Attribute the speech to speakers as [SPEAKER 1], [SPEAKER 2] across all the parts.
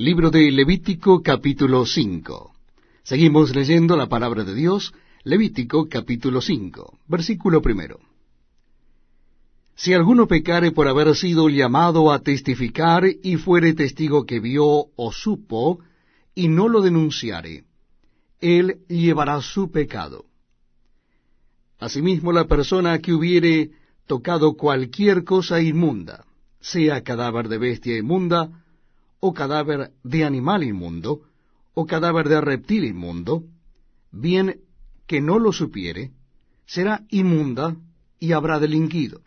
[SPEAKER 1] Libro de Levítico capítulo 5. Seguimos leyendo la palabra de Dios, Levítico capítulo 5, versículo primero. Si alguno pecare por haber sido llamado a testificar y fuere testigo que vio o supo, y no lo denunciare, él llevará su pecado. Asimismo la persona que hubiere tocado cualquier cosa inmunda, sea cadáver de bestia inmunda, o cadáver de animal inmundo, o cadáver de reptil inmundo, bien que no lo supiere, será inmunda y habrá delinquido.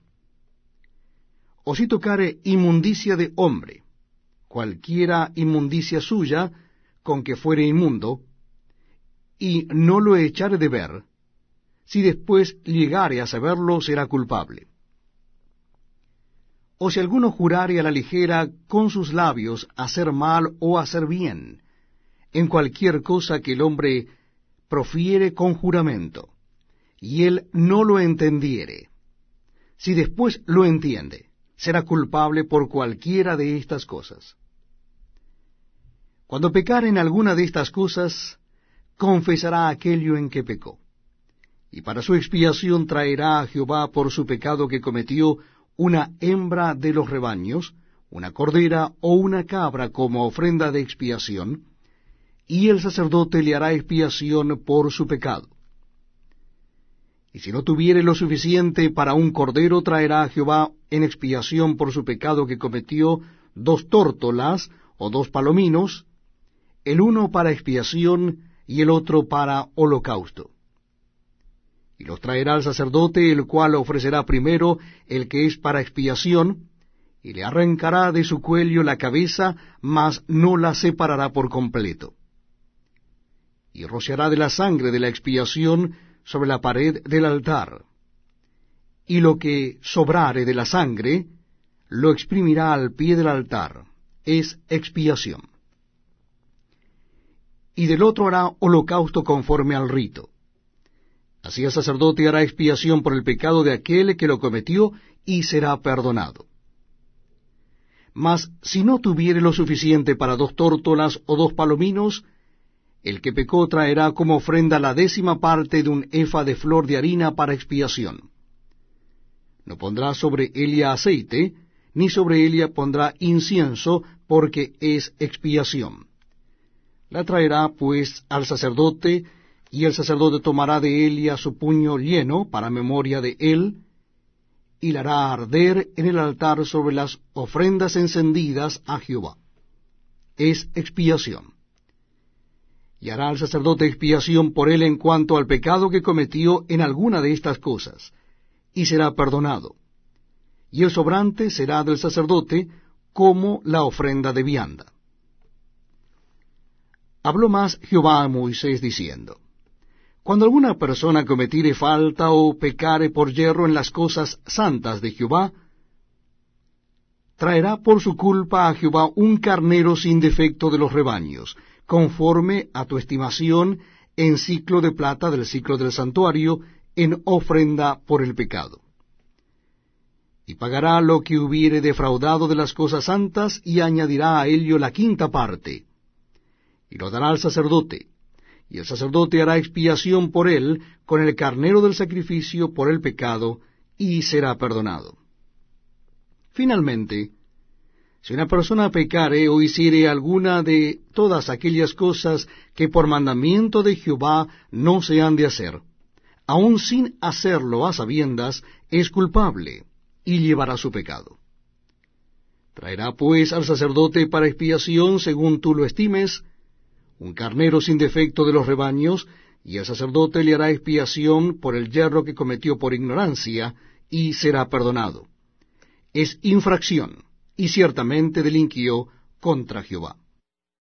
[SPEAKER 1] O si tocare inmundicia de hombre, cualquiera inmundicia suya con que fuere inmundo, y no lo echare de ver, si después llegare a saberlo será culpable o si alguno jurare a la ligera con sus labios hacer mal o hacer bien, en cualquier cosa que el hombre profiere con juramento, y él no lo entendiere, si después lo entiende, será culpable por cualquiera de estas cosas. Cuando pecare en alguna de estas cosas, confesará aquello en que pecó, y para su expiación traerá a Jehová por su pecado que cometió una hembra de los rebaños, una cordera o una cabra como ofrenda de expiación, y el sacerdote le hará expiación por su pecado. Y si no tuviere lo suficiente para un cordero, traerá a Jehová en expiación por su pecado que cometió dos tórtolas o dos palominos, el uno para expiación y el otro para holocausto y los traerá al sacerdote, el cual ofrecerá primero el que es para expiación, y le arrancará de su cuello la cabeza, mas no la separará por completo. Y rociará de la sangre de la expiación sobre la pared del altar. Y lo que sobrare de la sangre, lo exprimirá al pie del altar. Es expiación. Y del otro hará holocausto conforme al rito Así el sacerdote hará expiación por el pecado de aquel que lo cometió y será perdonado. Mas si no tuviere lo suficiente para dos tórtolas o dos palominos, el que pecó traerá como ofrenda la décima parte de un efa de flor de harina para expiación. No pondrá sobre ella aceite, ni sobre ella pondrá incienso, porque es expiación. La traerá pues al sacerdote, y el sacerdote tomará de él su puño lleno para memoria de él, y la hará arder en el altar sobre las ofrendas encendidas a Jehová. Es expiación. Y hará el sacerdote expiación por él en cuanto al pecado que cometió en alguna de estas cosas, y será perdonado. Y el sobrante será del sacerdote como la ofrenda de vianda. Habló más Jehová a Moisés diciendo, cuando alguna persona cometiere falta o pecare por yerro en las cosas santas de Jehová, traerá por su culpa a Jehová un carnero sin defecto de los rebaños, conforme a tu estimación en ciclo de plata del ciclo del santuario, en ofrenda por el pecado. Y pagará lo que hubiere defraudado de las cosas santas, y añadirá a ello la quinta parte, y lo dará al sacerdote, y el sacerdote hará expiación por él con el carnero del sacrificio por el pecado, y será perdonado. Finalmente, si una persona pecare o hiciere alguna de todas aquellas cosas que por mandamiento de Jehová no se han de hacer, aun sin hacerlo a sabiendas, es culpable, y llevará su pecado. Traerá pues al sacerdote para expiación según tú lo estimes, un carnero sin defecto de los rebaños, y el sacerdote le hará expiación por el yerro que cometió por ignorancia, y será perdonado. Es infracción, y ciertamente delinquió contra Jehová.